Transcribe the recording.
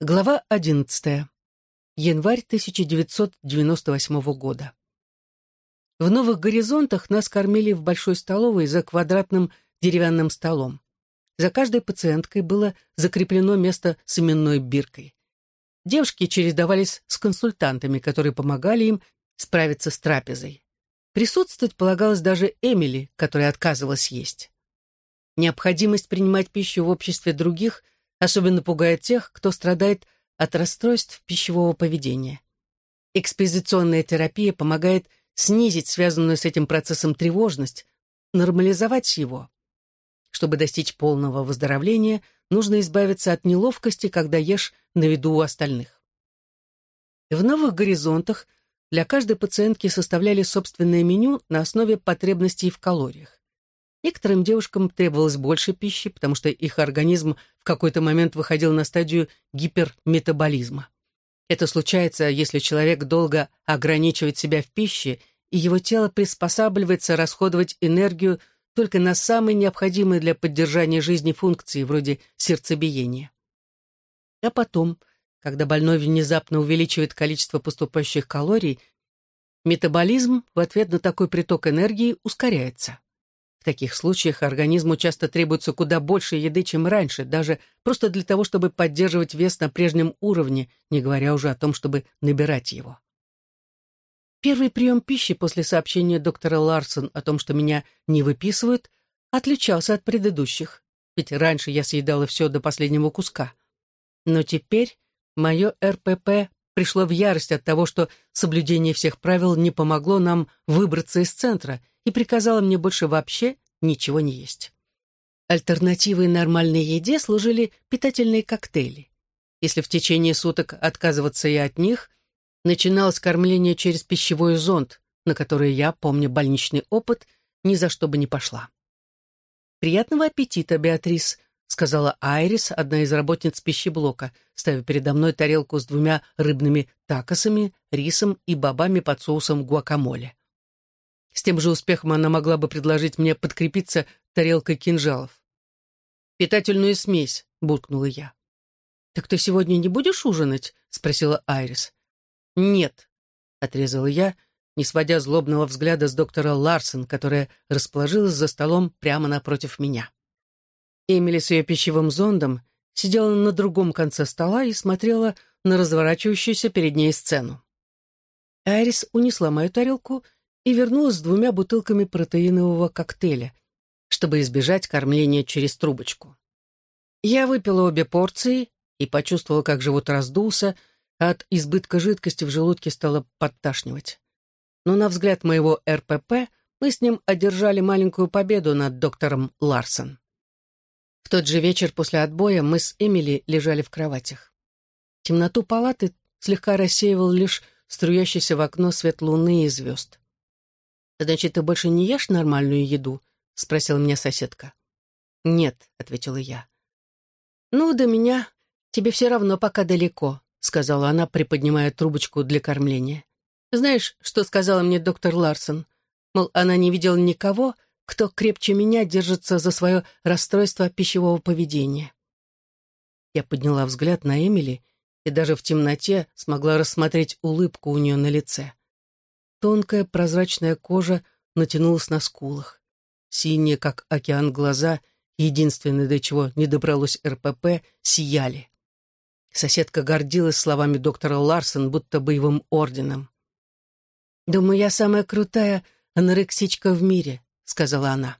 Глава одиннадцатая. Январь 1998 года. В Новых Горизонтах нас кормили в большой столовой за квадратным деревянным столом. За каждой пациенткой было закреплено место с именной биркой. Девушки чередовались с консультантами, которые помогали им справиться с трапезой. Присутствовать полагалось даже Эмили, которая отказывалась есть. Необходимость принимать пищу в обществе других особенно пугает тех, кто страдает от расстройств пищевого поведения. Экспозиционная терапия помогает снизить связанную с этим процессом тревожность, нормализовать его. Чтобы достичь полного выздоровления, нужно избавиться от неловкости, когда ешь на виду у остальных. В новых горизонтах для каждой пациентки составляли собственное меню на основе потребностей в калориях. Некоторым девушкам требовалось больше пищи, потому что их организм в какой-то момент выходил на стадию гиперметаболизма. Это случается, если человек долго ограничивает себя в пище, и его тело приспосабливается расходовать энергию только на самые необходимые для поддержания жизни функции, вроде сердцебиения. А потом, когда больной внезапно увеличивает количество поступающих калорий, метаболизм в ответ на такой приток энергии ускоряется. В таких случаях организму часто требуется куда больше еды, чем раньше, даже просто для того, чтобы поддерживать вес на прежнем уровне, не говоря уже о том, чтобы набирать его. Первый прием пищи после сообщения доктора Ларсон о том, что меня не выписывают, отличался от предыдущих, ведь раньше я съедала все до последнего куска. Но теперь мое РПП пришло в ярость от того, что соблюдение всех правил не помогло нам выбраться из центра и приказало мне больше вообще ничего не есть. Альтернативой нормальной еде служили питательные коктейли. Если в течение суток отказываться и от них, начиналось кормление через пищевой зонд, на который я, помня больничный опыт, ни за что бы не пошла. «Приятного аппетита, Беатрис», — сказала Айрис, одна из работниц пищеблока, ставя передо мной тарелку с двумя рыбными такосами, рисом и бобами под соусом гуакамоле. С тем же успехом она могла бы предложить мне подкрепиться тарелкой кинжалов. «Питательную смесь», — буркнула я. «Так ты сегодня не будешь ужинать?» — спросила Айрис. «Нет», — отрезала я, не сводя злобного взгляда с доктора Ларсон, которая расположилась за столом прямо напротив меня. Эмили с ее пищевым зондом сидела на другом конце стола и смотрела на разворачивающуюся перед ней сцену. Айрис унесла мою тарелку и вернулась с двумя бутылками протеинового коктейля, чтобы избежать кормления через трубочку. Я выпила обе порции и почувствовала, как живот раздулся, а от избытка жидкости в желудке стало подташнивать. Но на взгляд моего РПП мы с ним одержали маленькую победу над доктором Ларсон. В тот же вечер после отбоя мы с Эмили лежали в кроватях. Темноту палаты слегка рассеивал лишь струящийся в окно свет луны и звезд. «Значит, ты больше не ешь нормальную еду?» — спросила меня соседка. «Нет», — ответила я. «Ну, до меня тебе все равно пока далеко», — сказала она, приподнимая трубочку для кормления. «Знаешь, что сказала мне доктор Ларсон? Мол, она не видела никого, кто крепче меня держится за свое расстройство пищевого поведения. Я подняла взгляд на Эмили и даже в темноте смогла рассмотреть улыбку у нее на лице. Тонкая прозрачная кожа натянулась на скулах. Синие, как океан, глаза, единственное, до чего не добралось РПП, сияли. Соседка гордилась словами доктора Ларсон, будто боевым орденом. «Думаю, я самая крутая анорексичка в мире», — сказала она.